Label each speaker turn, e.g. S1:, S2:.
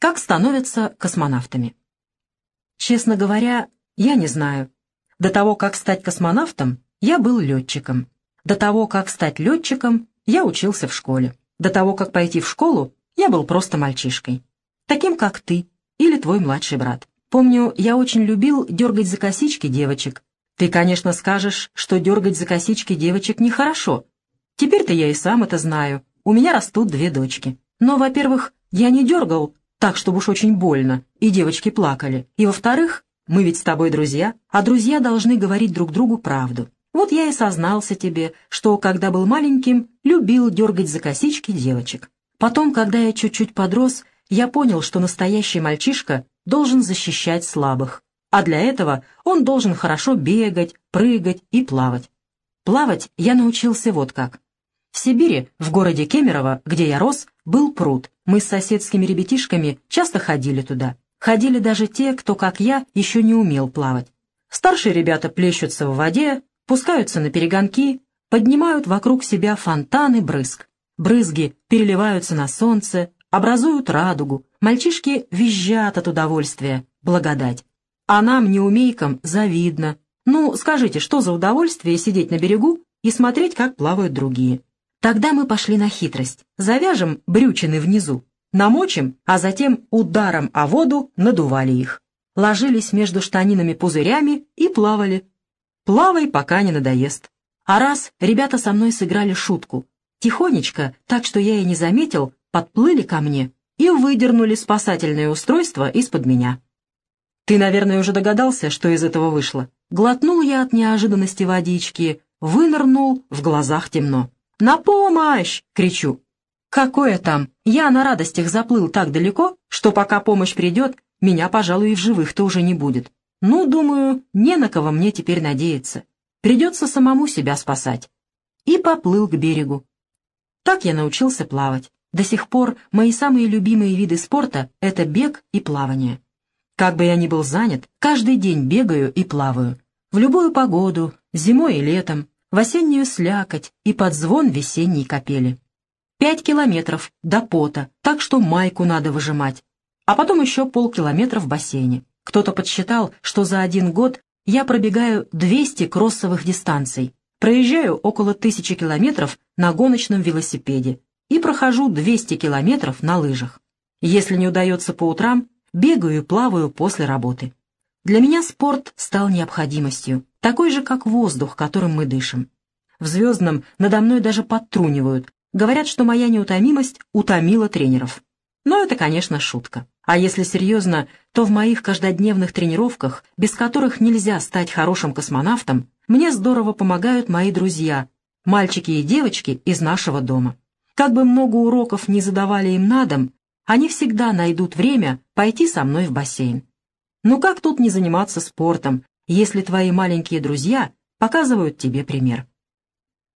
S1: Как становятся космонавтами? Честно говоря, я не знаю. До того, как стать космонавтом, я был летчиком. До того, как стать летчиком, я учился в школе. До того, как пойти в школу, я был просто мальчишкой. Таким, как ты или твой младший брат. Помню, я очень любил дергать за косички девочек. Ты, конечно, скажешь, что дергать за косички девочек нехорошо. Теперь-то я и сам это знаю. У меня растут две дочки. Но, во-первых, я не дергал так, чтобы уж очень больно, и девочки плакали. И, во-вторых, мы ведь с тобой друзья, а друзья должны говорить друг другу правду. Вот я и сознался тебе, что, когда был маленьким, любил дергать за косички девочек. Потом, когда я чуть-чуть подрос, я понял, что настоящий мальчишка должен защищать слабых, а для этого он должен хорошо бегать, прыгать и плавать. Плавать я научился вот как. В Сибири, в городе Кемерово, где я рос, был пруд. Мы с соседскими ребятишками часто ходили туда. Ходили даже те, кто, как я, еще не умел плавать. Старшие ребята плещутся в воде, пускаются на перегонки, поднимают вокруг себя фонтаны брызг. Брызги переливаются на солнце, образуют радугу. Мальчишки визжат от удовольствия, благодать. А нам, неумейкам, завидно. Ну, скажите, что за удовольствие сидеть на берегу и смотреть, как плавают другие? Тогда мы пошли на хитрость. Завяжем брючины внизу, намочим, а затем ударом о воду надували их. Ложились между штанинами пузырями и плавали. Плавай, пока не надоест. А раз ребята со мной сыграли шутку. Тихонечко, так что я и не заметил, подплыли ко мне и выдернули спасательное устройство из-под меня. Ты, наверное, уже догадался, что из этого вышло. Глотнул я от неожиданности водички, вынырнул, в глазах темно. «На помощь!» — кричу. «Какое там? Я на радостях заплыл так далеко, что пока помощь придет, меня, пожалуй, и в живых-то уже не будет. Ну, думаю, не на кого мне теперь надеяться. Придется самому себя спасать. И поплыл к берегу. Так я научился плавать. До сих пор мои самые любимые виды спорта — это бег и плавание. Как бы я ни был занят, каждый день бегаю и плаваю. В любую погоду, зимой и летом, в осеннюю слякоть и под звон весенней капели. Пять километров до пота, так что майку надо выжимать. А потом еще полкилометра в бассейне. Кто-то подсчитал, что за один год я пробегаю 200 кроссовых дистанций, проезжаю около тысячи километров на гоночном велосипеде и прохожу 200 километров на лыжах. Если не удается по утрам, бегаю и плаваю после работы. Для меня спорт стал необходимостью, такой же, как воздух, которым мы дышим. В «Звездном» надо мной даже подтрунивают, говорят, что моя неутомимость утомила тренеров. Но это, конечно, шутка. А если серьезно, то в моих каждодневных тренировках, без которых нельзя стать хорошим космонавтом, мне здорово помогают мои друзья, мальчики и девочки из нашего дома. Как бы много уроков не задавали им на дом, они всегда найдут время пойти со мной в бассейн. Ну как тут не заниматься спортом, если твои маленькие друзья показывают тебе пример?